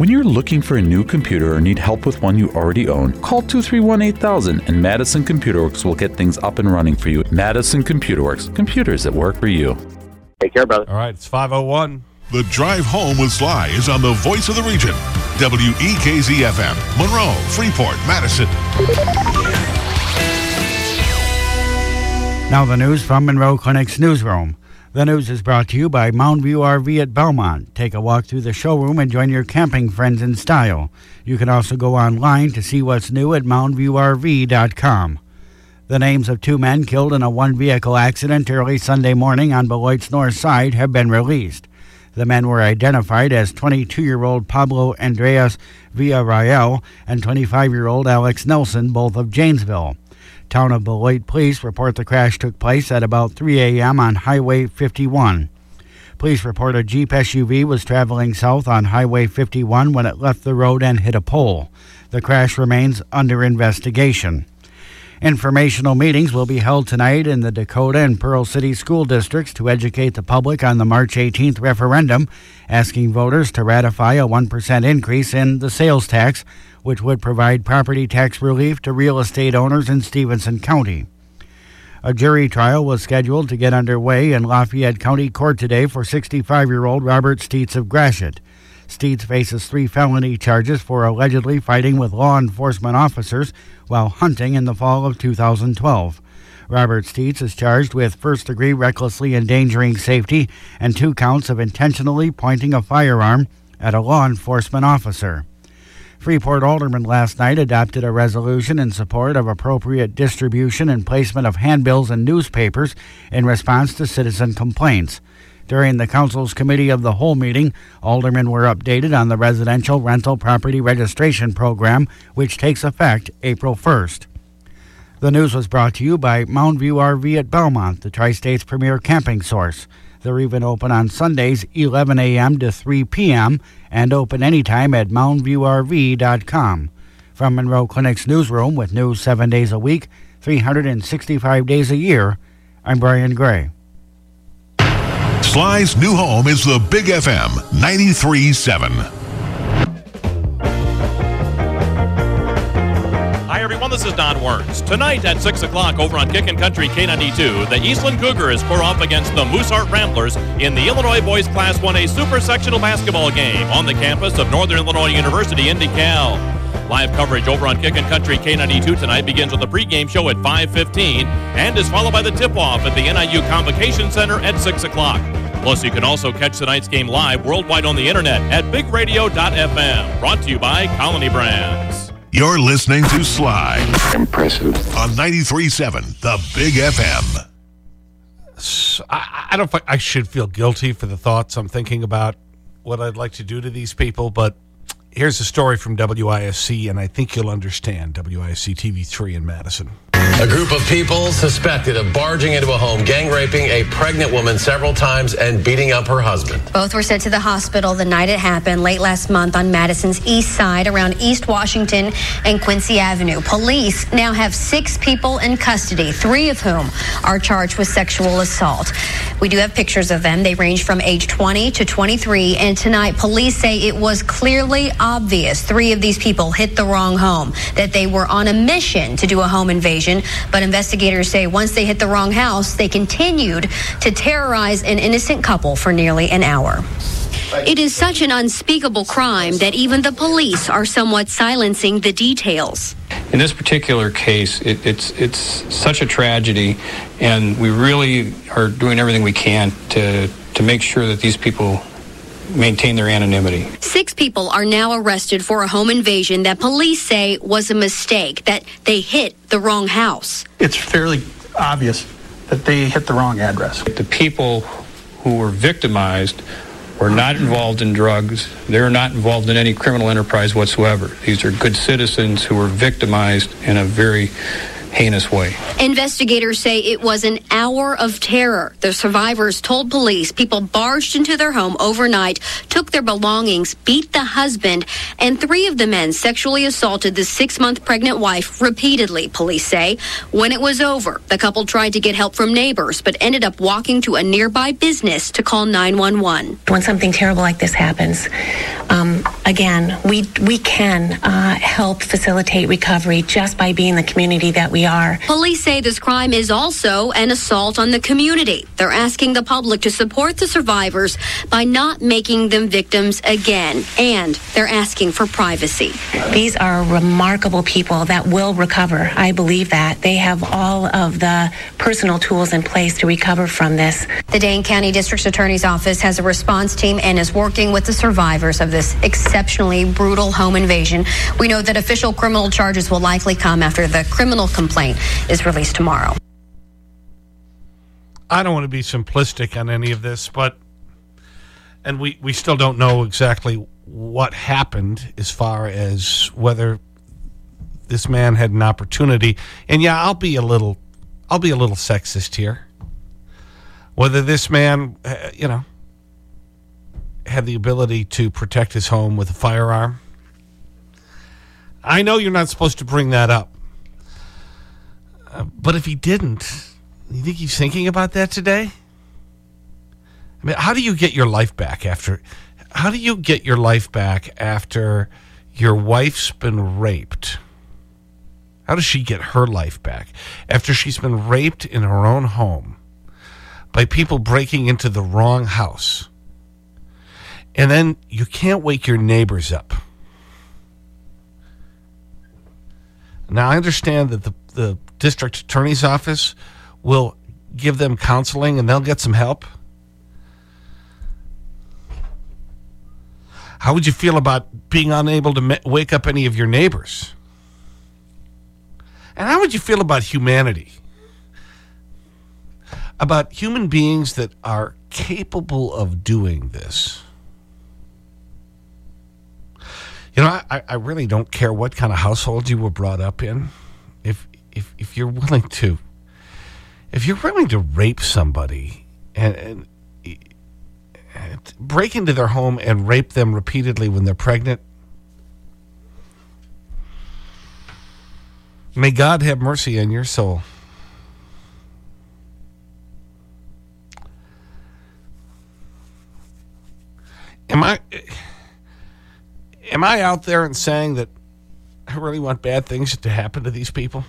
When you're looking for a new computer or need help with one you already own, call 231 8000 and Madison Computer Works will get things up and running for you. Madison Computer Works, computers that work for you. Take care, brother. All right, it's 501. The Drive Home with Sly is on the voice of the region. WEKZ FM, Monroe, Freeport, Madison. Now the news from Monroe Clinic's newsroom. The news is brought to you by Mound View RV at Belmont. Take a walk through the showroom and join your camping friends in style. You can also go online to see what's new at moundviewrv.com. The names of two men killed in a one vehicle accident early Sunday morning on Beloit's north side have been released. The men were identified as 22 year old Pablo Andreas Villarreal and 25 year old Alex Nelson, both of Janesville. Town of Beloit police report the crash took place at about 3 a.m. on Highway 51. Police report a Jeep SUV was traveling south on Highway 51 when it left the road and hit a pole. The crash remains under investigation. Informational meetings will be held tonight in the Dakota and Pearl City school districts to educate the public on the March 18th referendum, asking voters to ratify a 1% increase in the sales tax, which would provide property tax relief to real estate owners in Stephenson County. A jury trial was scheduled to get underway in Lafayette County Court today for 65 year old Robert Steets of Gratiot. Steets faces three felony charges for allegedly fighting with law enforcement officers while hunting in the fall of 2012. Robert Steets is charged with first degree recklessly endangering safety and two counts of intentionally pointing a firearm at a law enforcement officer. Freeport Alderman last night adopted a resolution in support of appropriate distribution and placement of handbills and newspapers in response to citizen complaints. During the Council's Committee of the Whole meeting, aldermen were updated on the residential rental property registration program, which takes effect April 1st. The news was brought to you by Mound View RV at Belmont, the Tri State's premier camping source. They're even open on Sundays, 11 a.m. to 3 p.m., and open anytime at moundviewrv.com. From Monroe Clinic's newsroom with news seven days a week, 365 days a year, I'm Brian Gray. Sly's new home is the Big FM 93.7. This is Don Werns. Tonight at 6 o'clock over on Kickin' Country K92, the Eastland Cougars square off against the Mooseheart Ramblers in the Illinois Boys Class 1A Super Sectional Basketball game on the campus of Northern Illinois University in DeKalb. Live coverage over on Kickin' Country K92 tonight begins with a pregame show at 5.15 and is followed by the tip-off at the NIU Convocation Center at 6 o'clock. Plus, you can also catch tonight's game live worldwide on the internet at bigradio.fm. Brought to you by Colony Brands. You're listening to Sly Impressive. on 93.7, the Big FM. So, I, I don't think I should feel guilty for the thoughts I'm thinking about what I'd like to do to these people, but here's a story from WISC, and I think you'll understand WISC TV3 in Madison. A group of people suspected of barging into a home, gang raping a pregnant woman several times, and beating up her husband. Both were sent to the hospital the night it happened, late last month on Madison's east side around East Washington and Quincy Avenue. Police now have six people in custody, three of whom are charged with sexual assault. We do have pictures of them. They range from age 20 to 23. And tonight, police say it was clearly obvious three of these people hit the wrong home, that they were on a mission to do a home invasion. But investigators say once they hit the wrong house, they continued to terrorize an innocent couple for nearly an hour. It is such an unspeakable crime that even the police are somewhat silencing the details. In this particular case, it, it's it's such a tragedy, and we really are doing everything we can to to make sure that these people maintain their anonymity. Six people are now arrested for a home invasion that police say was a mistake, that they hit the wrong house. It's fairly obvious that they hit the wrong address. The people who were victimized were not involved in drugs. They're not involved in any criminal enterprise whatsoever. These are good citizens who were victimized in a very heinous way. Investigators say it was an hour of terror. The survivors told police people barged into their home overnight, took their belongings, beat the husband, and three of the men sexually assaulted the six month pregnant wife repeatedly, police say. When it was over, the couple tried to get help from neighbors, but ended up walking to a nearby business to call 911. When something terrible like this happens, um, again, we, we can uh, help facilitate recovery just by being the community that we are. Police say this crime is also an assault on the community. They're asking the public to support the survivors by not making them victims again, and they're asking for privacy. These are remarkable people that will recover. I believe that. They have all of the personal tools in place to recover from this. The Dane County District Attorney's Office has a response team and is working with the survivors of this exceptionally brutal home invasion. We know that official criminal charges will likely come after the criminal complaint is released tomorrow. I don't want to be simplistic on any of this, but, and we, we still don't know exactly what happened as far as whether this man had an opportunity. And yeah, I'll be a little, I'll be a little sexist here. Whether this man, uh, you know, had the ability to protect his home with a firearm. I know you're not supposed to bring that up. Uh, but if he didn't, you think he's thinking about that today? I mean, how do you get your life back after, how do you get your life back after your wife's been raped? How does she get her life back after she's been raped in her own home by people breaking into the wrong house? And then you can't wake your neighbors up. Now, I understand that the, the district attorney's office will give them counseling and they'll get some help. How would you feel about being unable to wake up any of your neighbors? And how would you feel about humanity? About human beings that are capable of doing this. You know, I, I really don't care what kind of household you were brought up in. If, if, if you're willing to, if you're willing to rape somebody and, and, and break into their home and rape them repeatedly when they're pregnant, may God have mercy on your soul. Am I am I out there and saying that I really want bad things to happen to these people?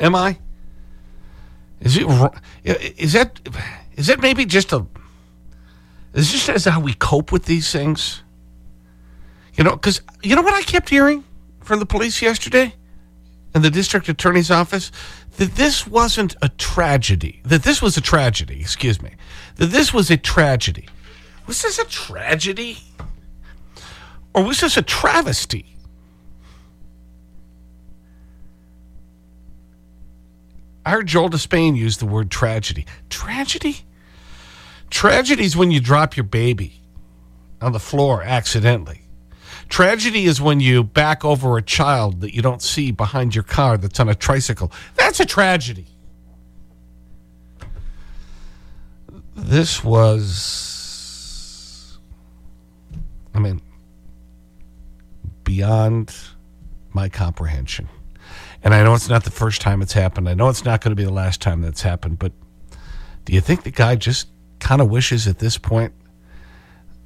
Am I? Is it is that is that maybe just a is this just how we cope with these things? You know, because you know what I kept hearing from the police yesterday and the district attorney's office? That this wasn't a tragedy. That this was a tragedy, excuse me. That this was a tragedy. Was this a tragedy? Or was this a travesty? I heard Joel DeSpain use the word tragedy. Tragedy? Tragedy is when you drop your baby on the floor accidentally. Tragedy is when you back over a child that you don't see behind your car that's on a tricycle. That's a tragedy. This was, beyond my comprehension. And I know it's not the first time it's happened. I know it's not going to be the last time that's happened. But do you think the guy just kind of wishes at this point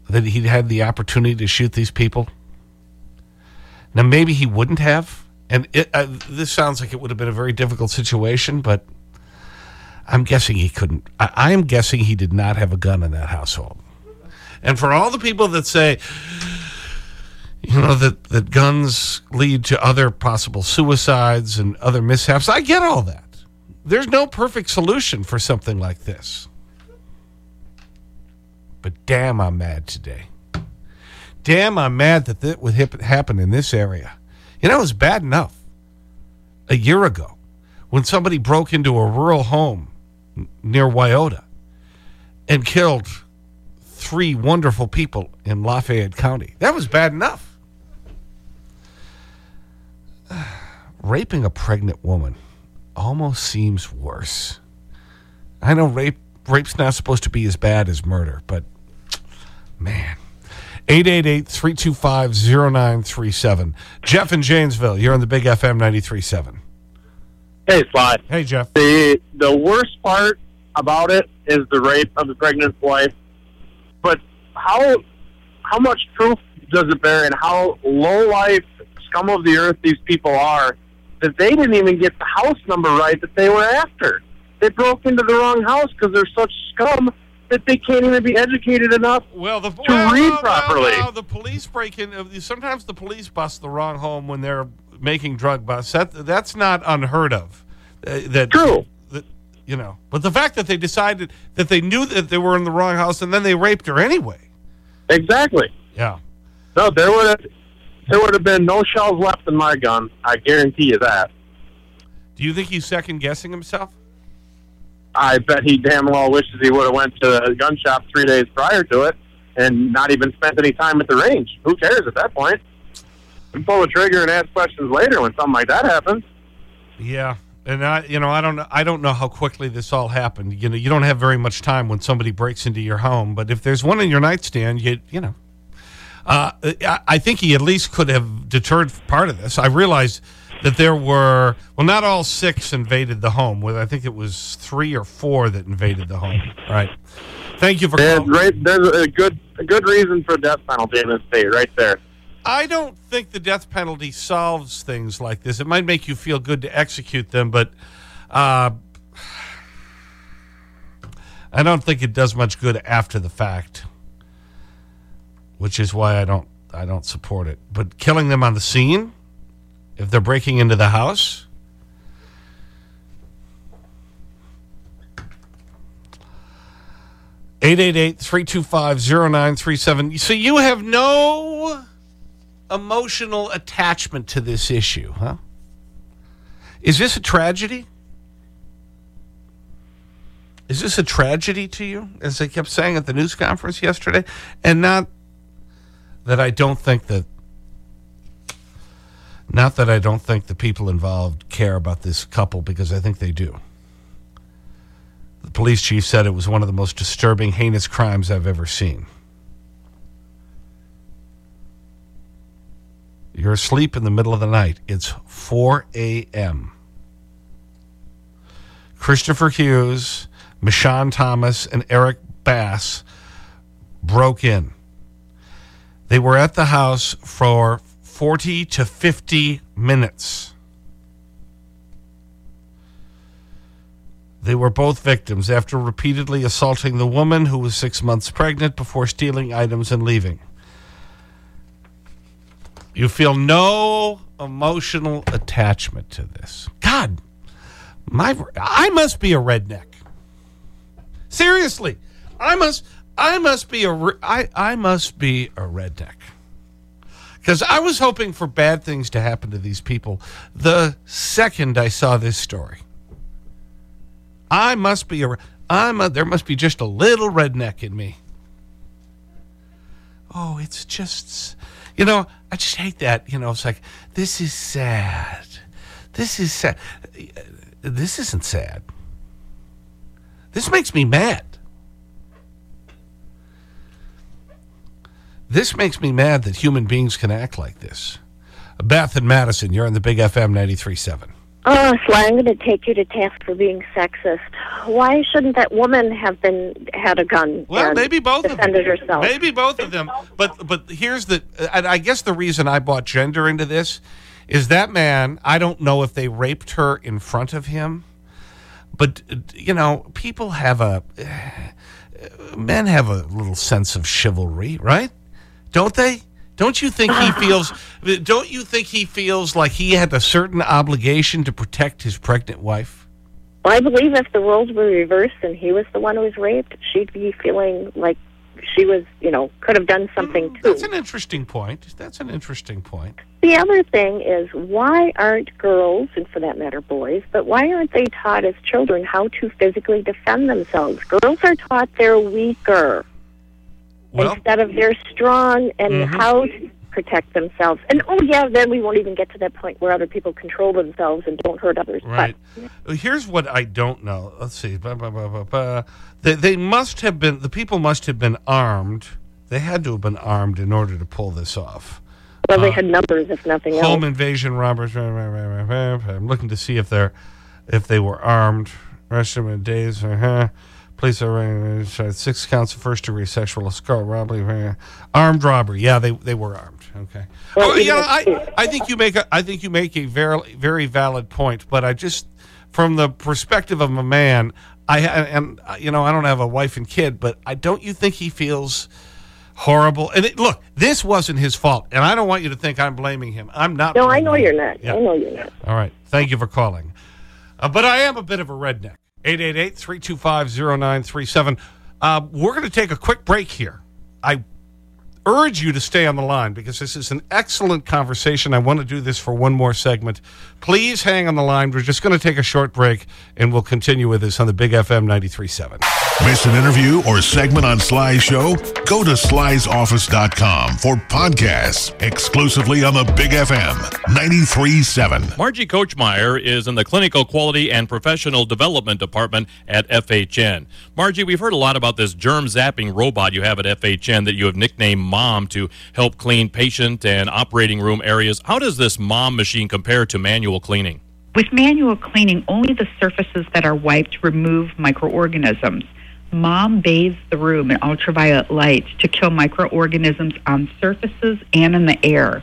that he'd had the opportunity to shoot these people? Now, maybe he wouldn't have. And it, uh, this sounds like it would have been a very difficult situation, but I'm guessing he couldn't. I, I am guessing he did not have a gun in that household. And for all the people that say, you know, that, that guns lead to other possible suicides and other mishaps, I get all that. There's no perfect solution for something like this. But damn, I'm mad today. Damn, I'm mad that that would happen in this area. You know, it was bad enough a year ago when somebody broke into a rural home near Wiota and killed three wonderful people in Lafayette County. That was bad enough. Raping a pregnant woman almost seems worse. I know rape, rape's not supposed to be as bad as murder, but man. 888-325-0937. Jeff in Janesville, you're on the Big FM 93.7. Hey, Sly. Hey, Jeff. The, the worst part about it is the rape of the pregnant wife. But how how much proof does it bear and how low life scum of the earth these people are that they didn't even get the house number right that they were after. They broke into the wrong house because they're such scum that they can't even be educated enough well, the, to well, read well, properly. well, the police break in. uh, Sometimes the police bust the wrong home when they're making drug busts. That, that's not unheard of. Uh, that, True. That, you know, but the fact that they decided that they knew that they were in the wrong house and then they raped her anyway. Exactly. Yeah. No, there would have there would have been no shells left in my gun. I guarantee you that. Do you think he's second guessing himself? I bet he damn well wishes he would have went to a gun shop three days prior to it and not even spent any time at the range. Who cares at that point? You pull the trigger and ask questions later when something like that happens. Yeah. And I, you know, I don't I don't know how quickly this all happened. You know, you don't have very much time when somebody breaks into your home, but if there's one in your nightstand, you, you know, uh, I, I think he at least could have deterred part of this. I realized that there were, well, not all six invaded the home. I think it was three or four that invaded the home. Right. Thank you for There's, calling. right, there's a good a good reason for death penalty in this state right there. I don't think the death penalty solves things like this. It might make you feel good to execute them, but uh, I don't think it does much good after the fact, which is why I don't, I don't support it. But killing them on the scene, if they're breaking into the house, Eight eight eight three two five zero nine three seven. So you have no emotional attachment to this issue, huh? Is this a tragedy? Is this a tragedy to you, as they kept saying at the news conference yesterday? And not that I don't think that, not that I don't think the people involved care about this couple, because I think they do. The police chief said it was one of the most disturbing, heinous crimes I've ever seen. You're asleep in the middle of the night. It's 4 a.m. Christopher Hughes, Michonne Thomas, and Eric Bass broke in. They were at the house for 40 to 50 minutes. They were both victims after repeatedly assaulting the woman who was six months pregnant before stealing items and leaving. You feel no emotional attachment to this. God, my, I must be a redneck. Seriously, I must, I must be a, I, I must be a redneck. Because I was hoping for bad things to happen to these people the second I saw this story. I must be a, I'm a, there must be just a little redneck in me. Oh, it's just, you know, I just hate that. You know, it's like, this is sad. This is sad. This isn't sad. This makes me mad. This makes me mad that human beings can act like this. Beth and Madison, you're on the Big FM 93.7. Oh, ah, Sly, I'm going to take you to task for being sexist. Why shouldn't that woman have been had a gun? Well, and maybe both of them. defended herself. Maybe both of them. But, but here's the, and I guess the reason I brought gender into this is that man, I don't know if they raped her in front of him, but, you know, people have a, men have a little sense of chivalry, right? Don't they? Don't you think he feels, don't you think he feels like he had a certain obligation to protect his pregnant wife? Well, I believe if the roles were reversed and he was the one who was raped, she'd be feeling like she was, you know, could have done something mm, too. That's an interesting point. That's an interesting point. The other thing is why aren't girls, and for that matter boys, but why aren't they taught as children how to physically defend themselves? Girls are taught they're weaker Well, instead of they're strong and Mhm. how to protect themselves. And oh yeah, then we won't even get to that point where other people control themselves and don't hurt others. Right. Here's what I don't know. Let's see. Ba, ba, ba, ba, ba. They, they must have been, the people must have been armed. They had to have been armed in order to pull this off. Well, they Uh, had numbers, if nothing Home else. Home invasion robbers. I'm looking to see if they're if they were armed. Rest of the days. Uh -huh. Police arraigned six counts of first degree sexual assault, robbery, armed robbery. Yeah, they, they were armed. Okay. Well, oh, yeah, I, I think you make a, I think you make a very, very valid point, but I just, from the perspective of a man, I, and, uh, you know, I don't have a wife and kid, but I don't you think he feels horrible? And it, look, this wasn't his fault, and I don't want you to think I'm blaming him. I'm not. No, I know him. you're not. Yeah. I know you're not. All right. Thank you for calling. Uh, but I am a bit of a redneck. 888-325-0937. Uh, we're going to take a quick break here. I urge you to stay on the line because this is an excellent conversation. I want to do this for one more segment. Please hang on the line. We're just going to take a short break, and we'll continue with this on the Big FM 93.7. Miss an interview or segment on Sly's show? Go to slysoffice.com for podcasts exclusively on the Big FM 93.7. Margie Kochmeyer is in the Clinical Quality and Professional Development Department at FHN. Margie, we've heard a lot about this germ zapping robot you have at FHN that you have nicknamed Mom to help clean patient and operating room areas. How does this Mom machine compare to manual cleaning? With manual cleaning, only the surfaces that are wiped remove microorganisms. Mom bathes the room in ultraviolet light to kill microorganisms on surfaces and in the air.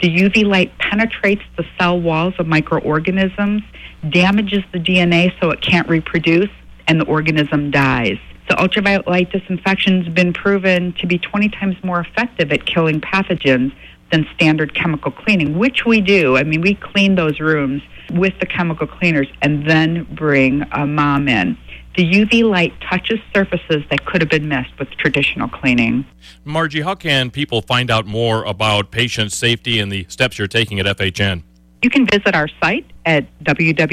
The UV light penetrates the cell walls of microorganisms, damages the DNA so it can't reproduce, and the organism dies. So, ultraviolet light disinfection has been proven to be 20 times more effective at killing pathogens than standard chemical cleaning, which we do. I mean, we clean those rooms with the chemical cleaners and then bring a mom in. The UV light touches surfaces that could have been missed with traditional cleaning. Margie, how can people find out more about patient safety and the steps you're taking at FHN? You can visit our site at www.fhn.org.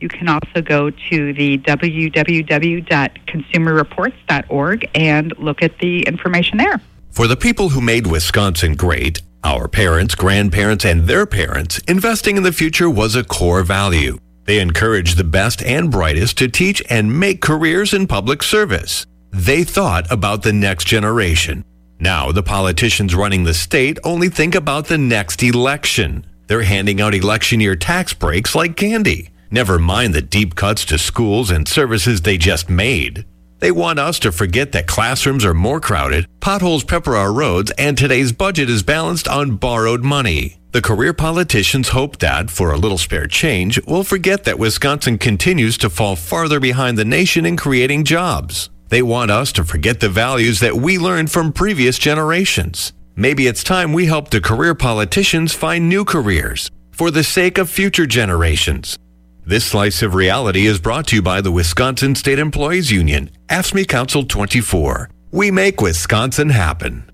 You can also go to the www.consumerreports.org and look at the information there. For the people who made Wisconsin great, our parents, grandparents, and their parents, investing in the future was a core value. They encouraged the best and brightest to teach and make careers in public service. They thought about the next generation. Now, the politicians running the state only think about the next election. They're handing out election year tax breaks like candy. Never mind the deep cuts to schools and services they just made. They want us to forget that classrooms are more crowded, potholes pepper our roads, and today's budget is balanced on borrowed money. The career politicians hope that, for a little spare change, we'll forget that Wisconsin continues to fall farther behind the nation in creating jobs. They want us to forget the values that we learned from previous generations. Maybe it's time we help the career politicians find new careers for the sake of future generations. This slice of reality is brought to you by the Wisconsin State Employees Union, AFSCME Council 24. We make Wisconsin happen.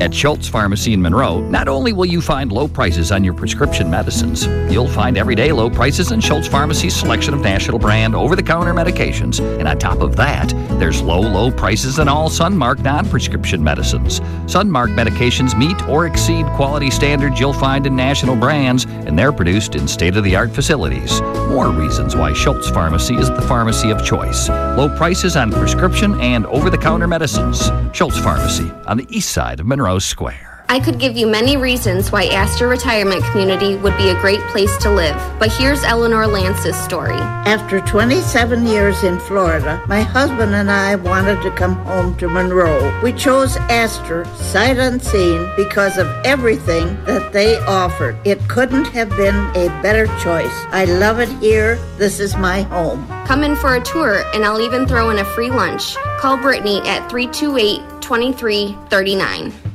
At Schultz Pharmacy in Monroe, not only will you find low prices on your prescription medicines, you'll find everyday low prices in Schultz Pharmacy's selection of national brand over the counter medications. And on top of that, there's low, low prices on all Sunmark non prescription medicines. Sunmark medications meet or exceed quality standards you'll find in national brands, and they're produced in state of the art facilities. More reasons why Schultz Pharmacy is the pharmacy of choice. Low prices on prescription and over the counter medicines. Schultz Pharmacy on the east side of Monroe Square. I could give you many reasons why Astor Retirement Community would be a great place to live, but here's Eleanor Lance's story. After 27 years in Florida, my husband and I wanted to come home to Monroe. We chose Astor sight unseen because of everything that they offered. It couldn't have been a better choice. I love it here. This is my home. Come in for a tour, and I'll even throw in a free lunch. Call Brittany at 328 2339.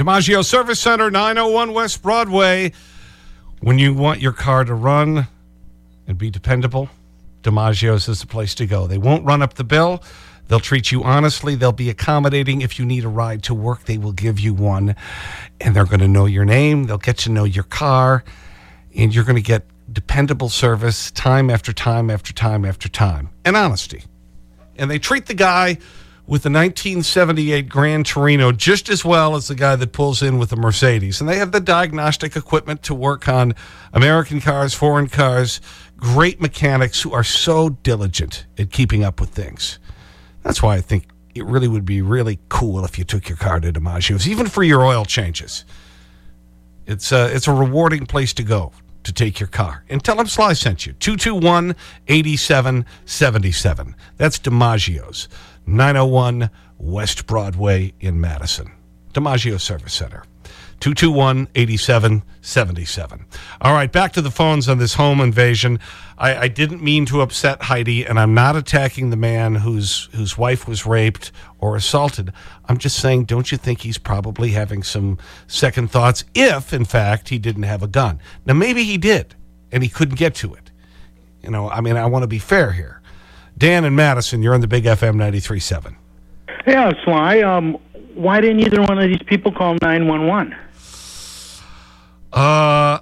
DiMaggio Service Center, 901 West Broadway. When you want your car to run and be dependable, DiMaggio's is the place to go. They won't run up the bill. They'll treat you honestly. They'll be accommodating. If you need a ride to work, they will give you one. And they're going to know your name. They'll get to know your car. And you're going to get dependable service time after time after time after time. And honesty. And they treat the guy with the 1978 Gran Torino just as well as the guy that pulls in with the Mercedes. And they have the diagnostic equipment to work on American cars, foreign cars, great mechanics who are so diligent at keeping up with things. That's why I think it really would be really cool if you took your car to DiMaggio's, even for your oil changes. It's a, it's a rewarding place to go. to take your car. And tell them Sly sent you. 221 8777. That's DiMaggio's, 901 West Broadway in Madison. DiMaggio Service Center. 221 8777. All right, back to the phones on this home invasion. I, I, didn't mean to upset Heidi, and I'm not attacking the man whose, whose wife was raped or assaulted. I'm just saying, don't you think he's probably having some second thoughts if, in fact, he didn't have a gun? Now, maybe he did, and he couldn't get to it. You know, I mean, I want to be fair here. Dan and Madison, you're on the Big FM 93.7. Yeah, Sly. Um, why didn't either one of these people call 911? Uh,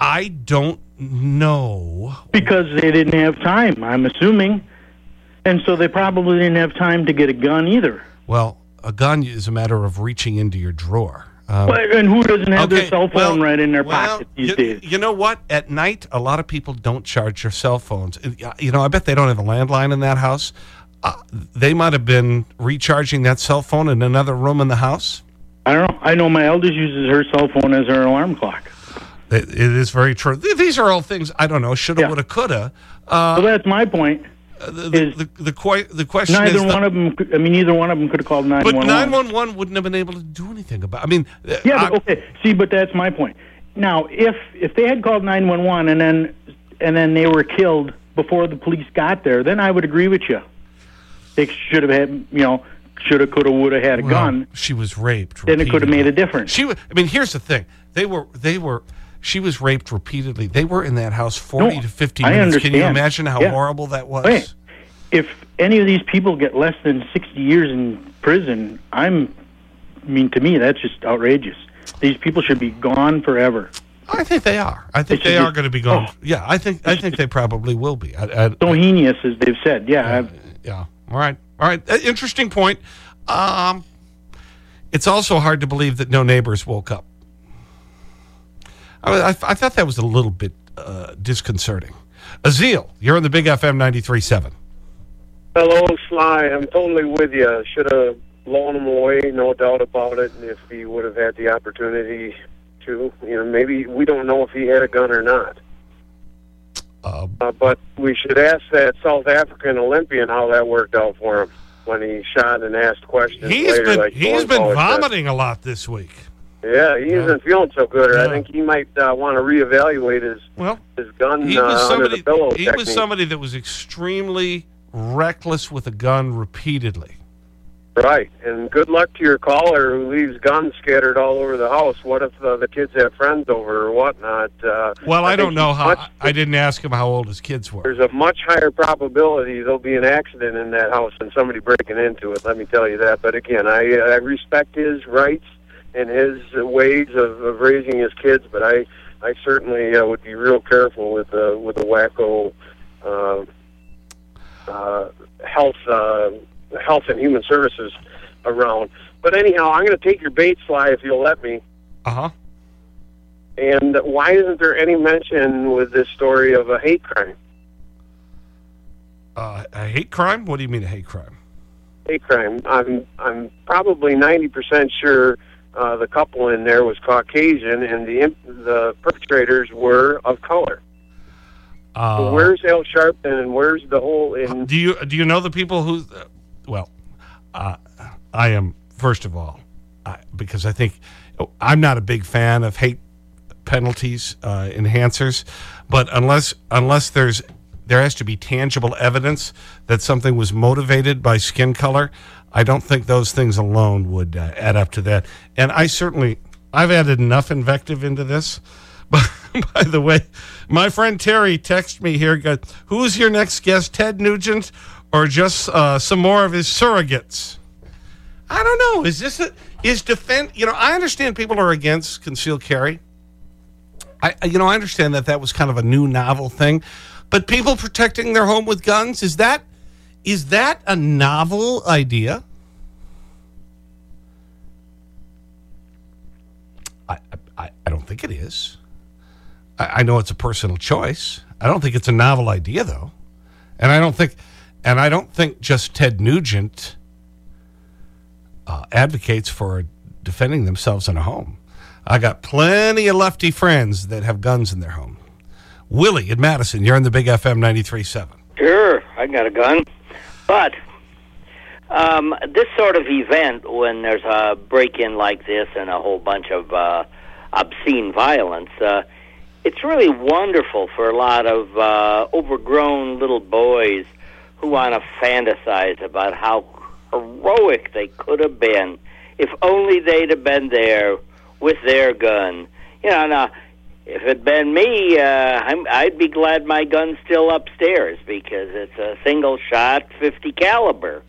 I don't know. Because they didn't have time, I'm assuming. And so they probably didn't have time to get a gun either. Well, a gun is a matter of reaching into your drawer. Um, well, and who doesn't have okay, their cell phone well, right in their well, pocket these you, days? You know what? At night, a lot of people don't charge their cell phones. You know, I bet they don't have a landline in that house. Uh, they might have been recharging that cell phone in another room in the house. I don't know. I know my eldest uses her cell phone as her alarm clock. It, it is very true. These are all things, I don't know, shoulda, yeah. woulda, coulda. Uh, well, that's my point. The, the, the, the, question neither is... one of them, I mean, either one of them could have called 911. But 911 wouldn't have been able to do anything about I mean... Uh, yeah, but, okay. See, but that's my point. Now, if, if they had called 911 and then, and then they were killed before the police got there, then I would agree with you. They should have had, you know, shoulda, coulda, woulda had a well, gun. She was raped. Then it could have made a difference. She, I mean, here's the thing: they were, they were. She was raped repeatedly. They were in that house 40 no, to 50 minutes. Understand. Can you imagine how yeah. horrible that was? Wait, if any of these people get less than 60 years in prison, I'm, I mean, to me, that's just outrageous. These people should be gone forever. I think they are. I think they, they are going to be gone. Oh, yeah, I think I think they probably will be. I, I, so heinous as they've said. Yeah. Yeah. yeah. All right. All right. Uh, interesting point. Um, it's also hard to believe that no neighbors woke up. I, I, I thought that was a little bit uh, disconcerting. Azil, you're on the Big FM 93.7. Hello, Sly. I'm totally with you. Should have blown him away, no doubt about it. And if he would have had the opportunity to, you know, maybe we don't know if he had a gun or not. Uh, uh, but we should ask that South African Olympian how that worked out for him when he shot and asked questions. He's later, been like he's been vomiting a lot this week. Yeah, he isn't feeling so good. Yeah. I think he might uh, want to reevaluate his well his gun he was uh, somebody, under the pillow. He technique. was somebody that was extremely reckless with a gun repeatedly. Right, and good luck to your caller who leaves guns scattered all over the house. What if uh, the kids have friends over or whatnot? Uh, well, I, I don't know how. much, I didn't ask him how old his kids were. There's a much higher probability there'll be an accident in that house than somebody breaking into it. Let me tell you that. But again, I I respect his rights and his ways of, of raising his kids, but I I certainly uh, would be real careful with uh, with the wacko uh, uh, health. Uh, Health and Human Services around. But anyhow, I'm going to take your bait, Sly, if you'll let me. Uh-huh. And why isn't there any mention with this story of a hate crime? Uh, a hate crime? What do you mean a hate crime? Hate crime. I'm I'm probably 90% sure uh, the couple in there was Caucasian and the the perpetrators were of color. Uh, so where's Al Sharpton and where's the whole... In, do you do you know the people who well, uh, I am, first of all, I, because I think I'm not a big fan of hate penalties, uh, enhancers, but unless, unless there's, there has to be tangible evidence that something was motivated by skin color, I don't think those things alone would uh, add up to that. And I certainly, I've added enough invective into this. But by the way, my friend Terry texted me here, goes, who's your next guest, Ted Nugent or just uh, some more of his surrogates? I don't know. Is this a, is defend, you know, I understand people are against concealed carry. I, you know, I understand that that was kind of a new novel thing, but people protecting their home with guns, is that, is that a novel idea? I, I, I don't think it is. I, I know it's a personal choice. I don't think it's a novel idea, though. And I don't think, and I don't think just Ted Nugent uh, advocates for defending themselves in a home. I got plenty of lefty friends that have guns in their home. Willie in Madison, you're in the Big FM 93.7. Sure, I got a gun. But um, this sort of event, when there's a break in like this and a whole bunch of uh, obscene violence, uh, it's really wonderful for a lot of uh, overgrown little boys who want to fantasize about how heroic they could have been if only they'd have been there with their gun. You know, now, if it'd been me, uh, I'm, I'd be glad my gun's still upstairs because it's a single shot, 50 caliber.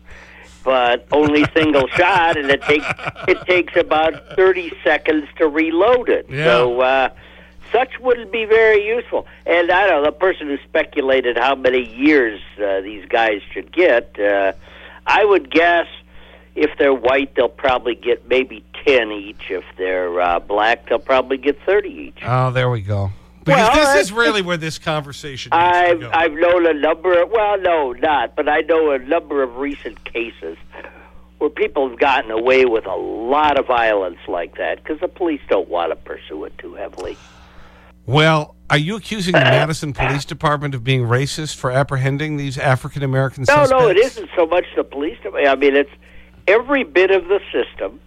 But only single shot, and it takes it takes about 30 seconds to reload it. Yeah. So uh, such would be very useful. And I don't know, the person who speculated how many years uh, these guys should get, uh, I would guess if they're white, they'll probably get maybe 10 each. If they're uh, black, they'll probably get 30 each. Oh, there we go. Because Well, this is really where this conversation I've. I've known a number of well, no, not, but I know a number of recent cases where people have gotten away with a lot of violence like that because the police don't want to pursue it too heavily. Well, are you accusing the Madison Police Department of being racist for apprehending these African American No, suspects? no, it isn't so much the police. department. I mean, it's every bit of the system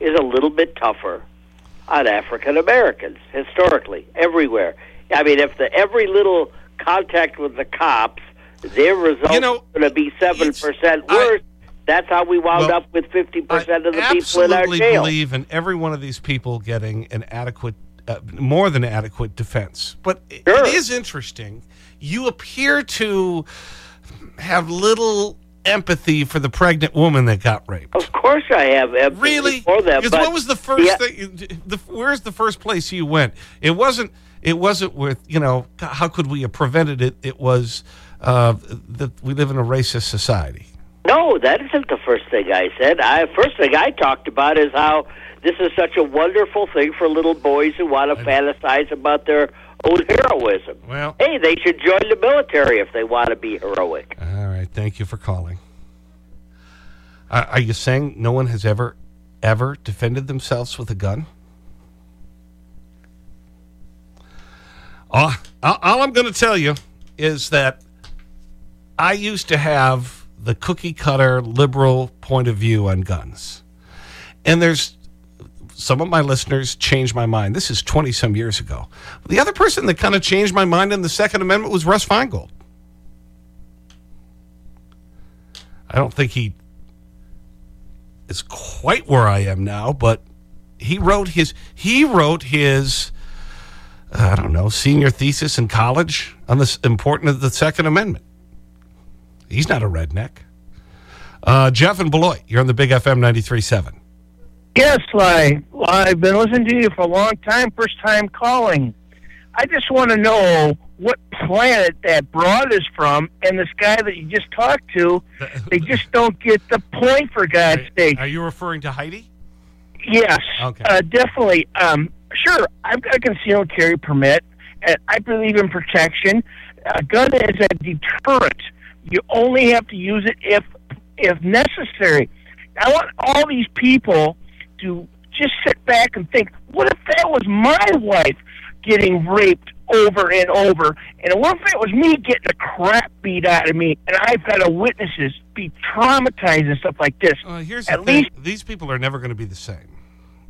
is a little bit tougher on African Americans historically everywhere. I mean, if the every little contact with the cops, their result is going to be seven percent worse. that's how we wound Well, up with fifty percent of the people in our absolutely believe in every one of these people getting an adequate, uh, more than adequate defense. But it- it is interesting. You appear to have little empathy for the pregnant woman that got raped. Of course, I have empathy Really? for them. Because what was the first Yeah. thing? The, where's the first place you went? It wasn't. It wasn't with you know. How could we have prevented it? It was uh, that we live in a racist society. No, that isn't the first thing I said. I first thing I talked about is how this is such a wonderful thing for little boys who want to fantasize about their own heroism. Well, hey, they should join the military if they want to be heroic. All right. Thank you for calling. Are are you saying no one has ever, ever defended themselves with a gun? Uh, all, all all I'm going to tell you is that I used to have the cookie cutter liberal point of view on guns. And there's some of my listeners changed my mind. This is 20 some years ago. The other person that kind of changed my mind in the Second Amendment was Russ Feingold. I don't think he is quite where I am now, but he wrote his, he wrote his, I don't know, senior thesis in college on this important of the Second Amendment. He's not a redneck. Uh, Jeff and Beloit, you're on the Big FM 93.7. Yes. Well, I've been listening to you for a long time, first time calling. I just want to know what planet that broad is from, and this guy that you just talked to, they just don't get the point, for God's sake. Are you referring to Heidi? Yes, Okay. uh, definitely. Um, sure, I've got a concealed carry permit, and I believe in protection. A gun is a deterrent. You only have to use it if if necessary. I want all these people to just sit back and think, what if that was my wife getting raped over and over? And what if it was me getting the crap beat out of me and I've to witnesses be traumatized and stuff like this? Uh, here's the At thing. least These people are never going to be the same.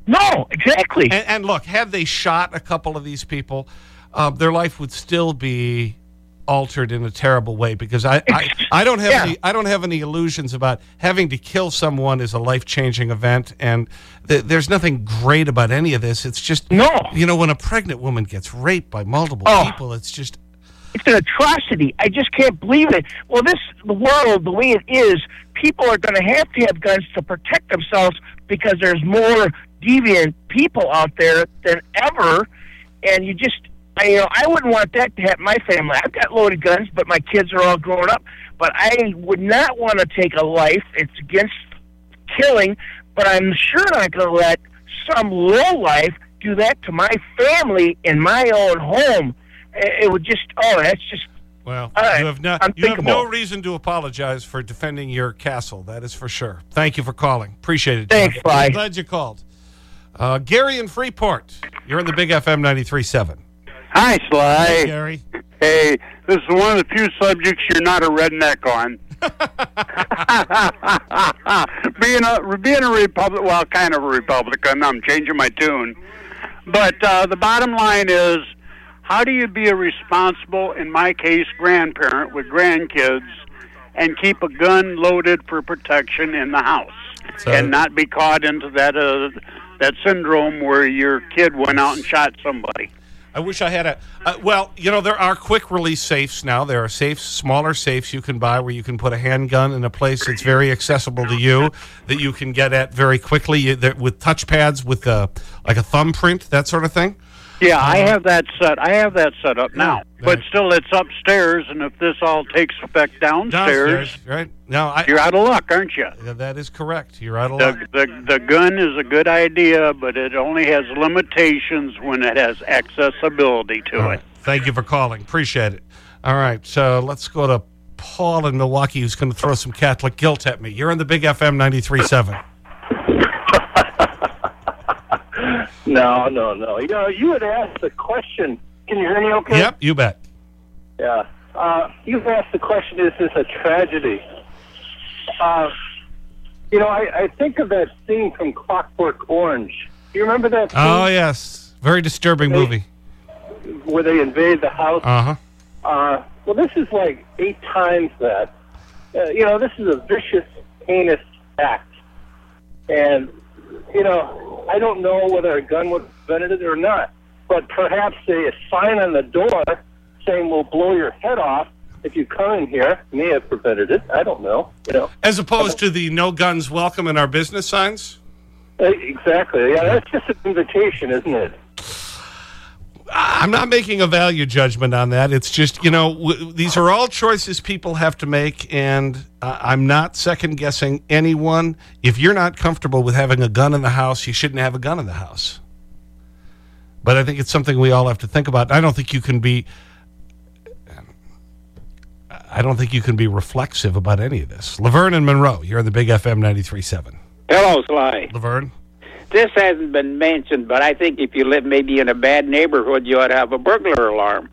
No, exactly. And, and look, had they shot a couple of these people, uh, their life would still be altered in a terrible way because I, I, I, don't have Yeah. any, I don't have any illusions about having to kill someone is a life-changing event. And th there's nothing great about any of this. It's just, no. you know, when a pregnant woman gets raped by multiple Oh. people, it's just, it's an atrocity. I just can't believe it. Well, this the world the way it is, people are going to have to have guns to protect themselves because there's more deviant people out there than ever, and you just. I, you know, I wouldn't want that to happen. To my family, I've got loaded guns, but my kids are all grown up. But I would not want to take a life. It's against killing, but I'm sure not going to let some low life do that to my family in my own home. It would just, oh, that's just well, Uh, you have, no, you have no reason to apologize for defending your castle. That is for sure. Thank you for calling. Appreciate it. Thanks, Jeff. Sly. Glad you called. Uh, Gary in Freeport, you're in the Big FM 93.7. Hi, Sly. Hey, Gary. Hey, this is one of the few subjects you're not a redneck on. being a being a Republic, well, kind of a Republican. I'm changing my tune, but uh, the bottom line is, how do you be a responsible, in my case, grandparent with grandkids, and keep a gun loaded for protection in the house, So- and not be caught into that uh, that syndrome where your kid went out and shot somebody? I wish I had a. Uh, well, you know, there are quick release safes now. There are safes, smaller safes you can buy where you can put a handgun in a place that's very accessible to you that you can get at very quickly you, with touchpads with uh, like a thumbprint, that sort of thing. Yeah, I have that set. I have that set up now, but still, it's upstairs. And if this all takes effect downstairs, Downstairs, right? now, I, you're out of luck, aren't you? Yeah, that is correct. You're out of The, luck. the the gun is a good idea, but it only has limitations when it has accessibility to All it. right. Thank you for calling. Appreciate it. All right, so let's go to Paul in Milwaukee who's going to throw some Catholic guilt at me. You're on the Big FM 93.7. No, no, no. You know, you had asked the question. Can you hear me okay? Yep, you bet. Yeah. Uh, you asked the question, is this a tragedy? Uh, you know, I, I think of that scene from Clockwork Orange. Do you remember that scene Oh, yes. Very disturbing movie. where they invade the house? Uh-huh. Uh, well, this is like eight times that. Uh, you know, this is a vicious, heinous act. And, you know, I don't know whether a gun would have prevented it or not. But perhaps a sign on the door saying, we'll blow your head off if you come in here may have prevented it. I don't know. You know, As opposed to the no guns welcome in our business signs? Uh, exactly. Yeah, that's just an invitation, isn't it? I'm not making a value judgment on that. It's just, you know, these are all choices people have to make, and uh, I'm not second guessing anyone. If you're not comfortable with having a gun in the house, you shouldn't have a gun in the house. But I think it's something we all have to think about. I don't think you can be. I don't think you can be reflexive about any of this. Laverne and Monroe, you're on the Big FM 93.7. Hello, Sly. Laverne? This hasn't been mentioned, but I think if you live maybe in a bad neighborhood, you ought to have a burglar alarm.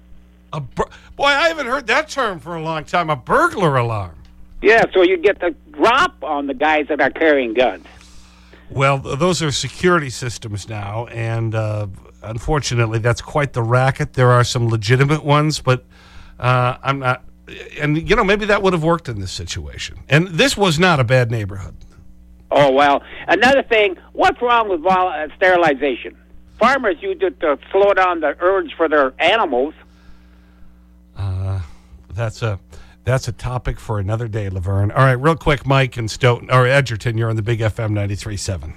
Boy, I haven't heard that term for a long time. A burglar alarm. Yeah, so you get the drop on the guys that are carrying guns. Well, those are security systems now, and uh, unfortunately, that's quite the racket. There are some legitimate ones, but uh, I'm not. And, you know, maybe that would have worked in this situation. And this was not a bad neighborhood. Oh, well. Another thing, what's wrong with vol- uh, sterilization? Farmers use it to slow down the urge for their animals. Uh, that's a. That's a topic for another day, Laverne. All right, real quick, Mike and Stoughton, or Edgerton, you're on the Big FM 93.7.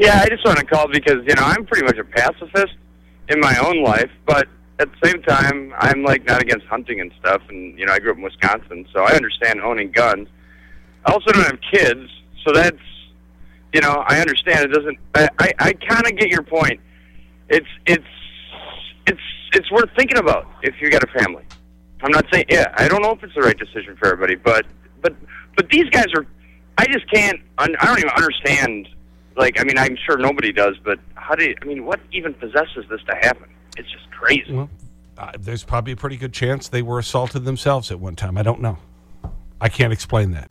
Yeah, I just want to call because, you know, I'm pretty much a pacifist in my own life, but at the same time, I'm, like, not against hunting and stuff, and, you know, I grew up in Wisconsin, so I understand owning guns. I also don't have kids, so that's, you know, I understand it doesn't, I, I, I kind of get your point. It's, it's, it's, it's worth thinking about if you got a family. I'm not saying, yeah, I don't know if it's the right decision for everybody, but, but, but these guys are, I just can't, I don't even understand, like, I mean, I'm sure nobody does, but how do you, I mean, what even possesses this to happen? It's just crazy. Well, uh, there's probably a pretty good chance they were assaulted themselves at one time. I don't know. I can't explain that.